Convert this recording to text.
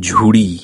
ঝুড়ি